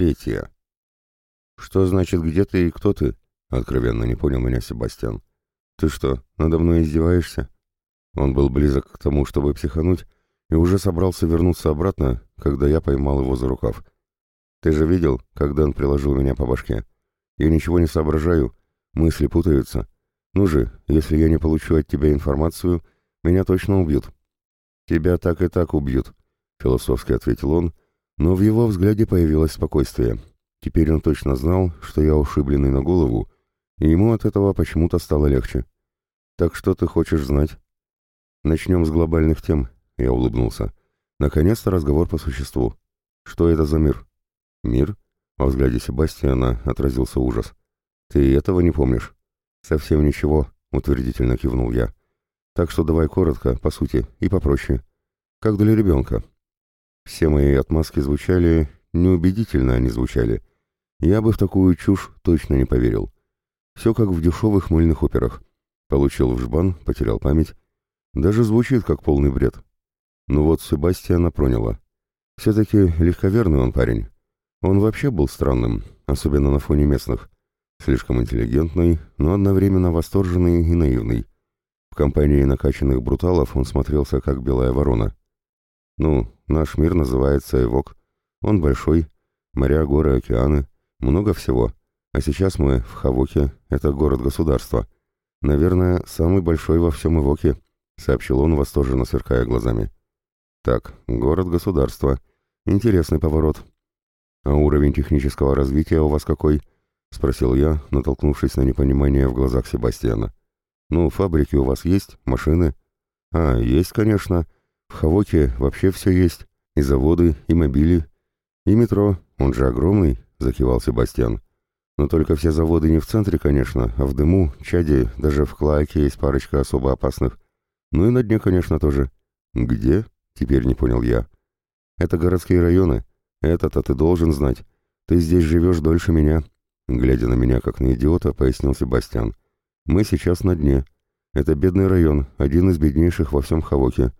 Третья. «Что значит, где ты и кто ты?» — откровенно не понял меня Себастьян. «Ты что, надо мной издеваешься?» Он был близок к тому, чтобы психануть, и уже собрался вернуться обратно, когда я поймал его за рукав. «Ты же видел, когда он приложил меня по башке? Я ничего не соображаю, мысли путаются. Ну же, если я не получу от тебя информацию, меня точно убьют». «Тебя так и так убьют», — философски ответил он, но в его взгляде появилось спокойствие. Теперь он точно знал, что я ушибленный на голову, и ему от этого почему-то стало легче. «Так что ты хочешь знать?» «Начнем с глобальных тем», — я улыбнулся. «Наконец-то разговор по существу. Что это за мир?» «Мир?» — во взгляде Себастьяна отразился ужас. «Ты этого не помнишь?» «Совсем ничего», — утвердительно кивнул я. Так что давай коротко, по сути, и попроще. Как для ребенка. Все мои отмазки звучали... Неубедительно они звучали. Я бы в такую чушь точно не поверил. Все как в дешевых мыльных операх. Получил в жбан, потерял память. Даже звучит как полный бред. Ну вот Себастьяна проняло. Все-таки легковерный он парень. Он вообще был странным, особенно на фоне местных. Слишком интеллигентный, но одновременно восторженный и наивный. В компании накачанных бруталов он смотрелся как белая ворона. Ну, наш мир называется Эвок. Он большой, моря, горы, океаны, много всего. А сейчас мы в Хавоке, это город-государство. Наверное, самый большой во всем Эвоке, сообщил он, восторженно сверкая глазами. Так, город-государство. Интересный поворот. А уровень технического развития у вас какой? Спросил я, натолкнувшись на непонимание в глазах Себастьяна. «Ну, фабрики у вас есть? Машины?» «А, есть, конечно. В Хавоке вообще все есть. И заводы, и мобили, и метро. Он же огромный», — закивал Себастьян. «Но только все заводы не в центре, конечно, а в дыму, чаде, даже в Клаке есть парочка особо опасных. Ну и на дне, конечно, тоже». «Где?» — теперь не понял я. «Это городские районы. Это-то ты должен знать. Ты здесь живешь дольше меня». Глядя на меня, как на идиота, пояснил Себастьян. Мы сейчас на дне. Это бедный район, один из беднейших во всем Хавоке.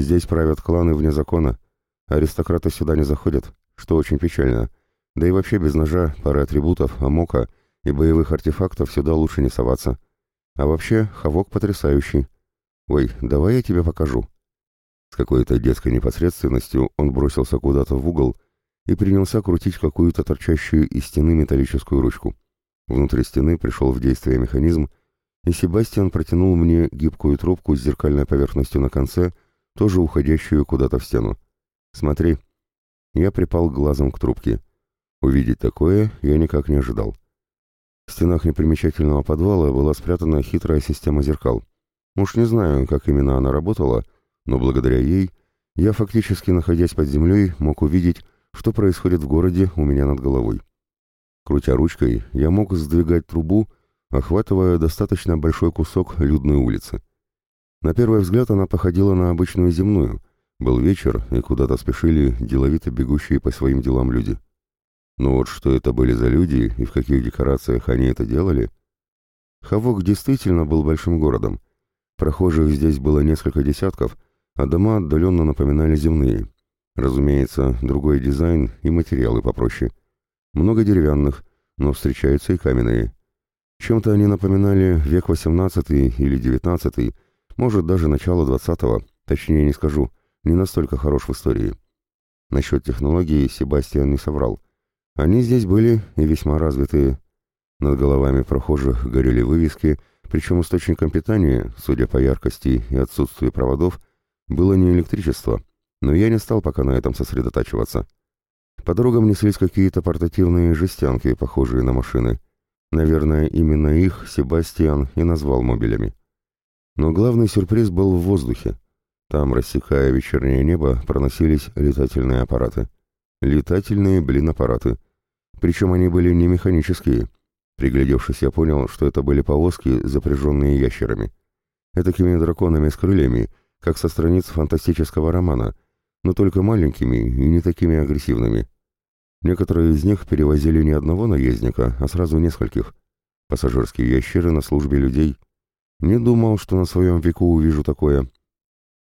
Здесь правят кланы вне закона. Аристократы сюда не заходят, что очень печально. Да и вообще без ножа, пары атрибутов, амока и боевых артефактов сюда лучше не соваться. А вообще, Хавок потрясающий. Ой, давай я тебе покажу. С какой-то детской непосредственностью он бросился куда-то в угол и принялся крутить какую-то торчащую из стены металлическую ручку. Внутри стены пришел в действие механизм, и Себастьян протянул мне гибкую трубку с зеркальной поверхностью на конце, тоже уходящую куда-то в стену. «Смотри». Я припал глазом к трубке. Увидеть такое я никак не ожидал. В стенах непримечательного подвала была спрятана хитрая система зеркал. Уж не знаю, как именно она работала, но благодаря ей я, фактически находясь под землей, мог увидеть, что происходит в городе у меня над головой. Крутя ручкой, я мог сдвигать трубу охватывая достаточно большой кусок людной улицы. На первый взгляд она походила на обычную земную. Был вечер, и куда-то спешили деловито бегущие по своим делам люди. Но вот что это были за люди и в каких декорациях они это делали? Хавок действительно был большим городом. Прохожих здесь было несколько десятков, а дома отдаленно напоминали земные. Разумеется, другой дизайн и материалы попроще. Много деревянных, но встречаются и каменные. Чем-то они напоминали век XVIII или XIX, может, даже начало XX, точнее не скажу, не настолько хорош в истории. Насчет технологий Себастьян не соврал. Они здесь были и весьма развитые. Над головами прохожих горели вывески, причем источником питания, судя по яркости и отсутствию проводов, было не электричество, но я не стал пока на этом сосредотачиваться. По дорогам неслись какие-то портативные жестянки, похожие на машины. Наверное, именно их Себастьян и назвал мобилями. Но главный сюрприз был в воздухе. Там, рассекая вечернее небо, проносились летательные аппараты. Летательные, блин, аппараты. Причем они были не механические. Приглядевшись, я понял, что это были повозки, запряженные ящерами. Этакими драконами с крыльями, как со страниц фантастического романа, но только маленькими и не такими агрессивными. Некоторые из них перевозили не одного наездника, а сразу нескольких. Пассажирские ящеры на службе людей. Не думал, что на своем веку увижу такое.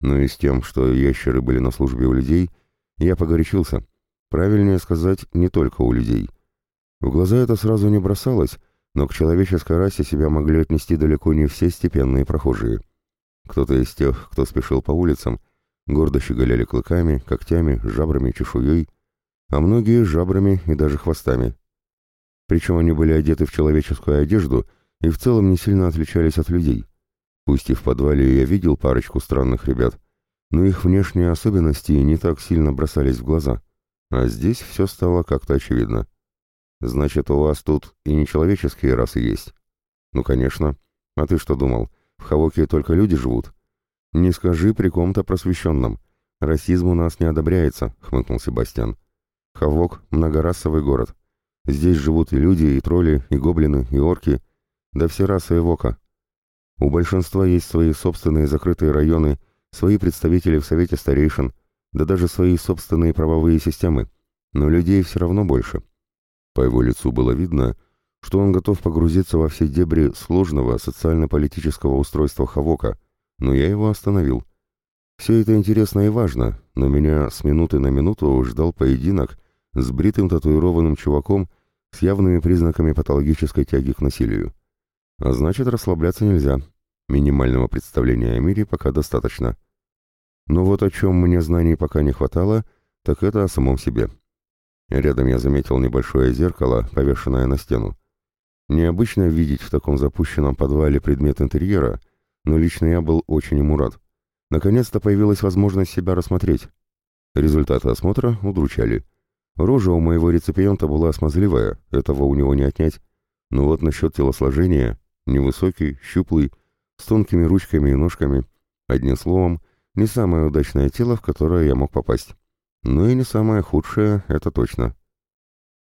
Но и с тем, что ящеры были на службе у людей, я погорячился. Правильнее сказать, не только у людей. В глаза это сразу не бросалось, но к человеческой расе себя могли отнести далеко не все степенные прохожие. Кто-то из тех, кто спешил по улицам, гордо щеголяли клыками, когтями, жабрами, чешуей, а многие жабрами и даже хвостами. Причем они были одеты в человеческую одежду и в целом не сильно отличались от людей. Пусть и в подвале я видел парочку странных ребят, но их внешние особенности не так сильно бросались в глаза. А здесь все стало как-то очевидно. Значит, у вас тут и нечеловеческие расы есть? Ну, конечно. А ты что думал, в Хавоке только люди живут? Не скажи при ком-то просвещенном. Расизм у нас не одобряется, хмыкнул Себастьян. Хавок — многорасовый город. Здесь живут и люди, и тролли, и гоблины, и орки, да все расы Эвока. У большинства есть свои собственные закрытые районы, свои представители в Совете Старейшин, да даже свои собственные правовые системы, но людей все равно больше. По его лицу было видно, что он готов погрузиться во все дебри сложного социально-политического устройства Хавока, но я его остановил. Все это интересно и важно, но меня с минуты на минуту ждал поединок с бритым татуированным чуваком с явными признаками патологической тяги к насилию. А значит, расслабляться нельзя. Минимального представления о мире пока достаточно. Но вот о чем мне знаний пока не хватало, так это о самом себе. Рядом я заметил небольшое зеркало, повешенное на стену. Необычно видеть в таком запущенном подвале предмет интерьера, но лично я был очень ему рад. Наконец-то появилась возможность себя рассмотреть. Результаты осмотра удручали. Рожа у моего реципиента была смазливая, этого у него не отнять. Но вот насчет телосложения, невысокий, щуплый, с тонкими ручками и ножками, одним словом, не самое удачное тело, в которое я мог попасть. Но и не самое худшее, это точно.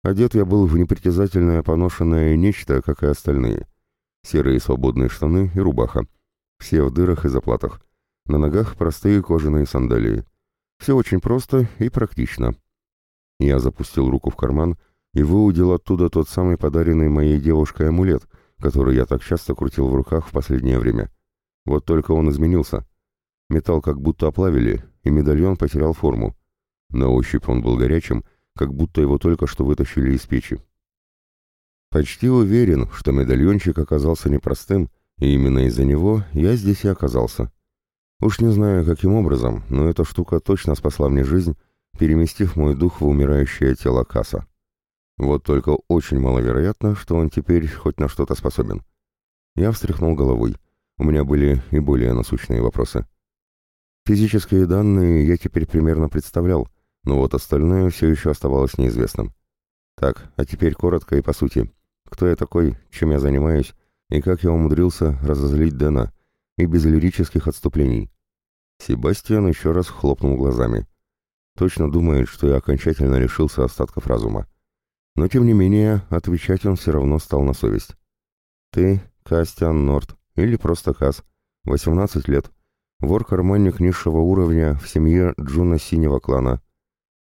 Одет я был в непритязательное поношенное нечто, как и остальные. Серые свободные штаны и рубаха. Все в дырах и заплатах. На ногах простые кожаные сандалии. Все очень просто и практично. Я запустил руку в карман и выудил оттуда тот самый подаренный моей девушкой амулет, который я так часто крутил в руках в последнее время. Вот только он изменился. Металл как будто оплавили, и медальон потерял форму. На ощупь он был горячим, как будто его только что вытащили из печи. Почти уверен, что медальончик оказался непростым, и именно из-за него я здесь и оказался. Уж не знаю, каким образом, но эта штука точно спасла мне жизнь, переместив мой дух в умирающее тело Касса. Вот только очень маловероятно, что он теперь хоть на что-то способен. Я встряхнул головой. У меня были и более насущные вопросы. Физические данные я теперь примерно представлял, но вот остальное все еще оставалось неизвестным. Так, а теперь коротко и по сути. Кто я такой, чем я занимаюсь, и как я умудрился разозлить Дэна, и без лирических отступлений. Себастьян еще раз хлопнул глазами. Точно думает, что я окончательно лишился остатков разума. Но, тем не менее, отвечать он все равно стал на совесть. «Ты, Кастиан Норт, или просто Кас, 18 лет, вор-карманник низшего уровня в семье Джуна Синего клана,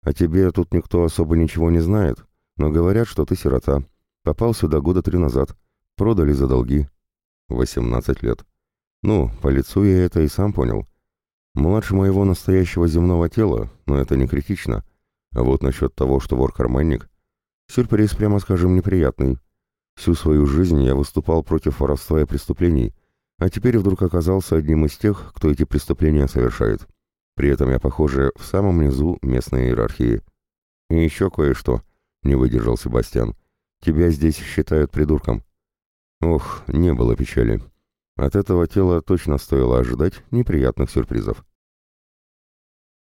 о тебе тут никто особо ничего не знает, но говорят, что ты сирота. Попал сюда года три назад. Продали за долги. Восемнадцать лет. Ну, по лицу я это и сам понял. Младше моего настоящего земного тела, но это не критично. А вот насчет того, что вор-карманник... Сюрприз, прямо скажем, неприятный. Всю свою жизнь я выступал против воровства и преступлений, а теперь вдруг оказался одним из тех, кто эти преступления совершает. При этом я, похоже, в самом низу местной иерархии. И еще кое-что, не выдержал Себастьян. Тебя здесь считают придурком. Ох, не было печали. От этого тела точно стоило ожидать неприятных сюрпризов.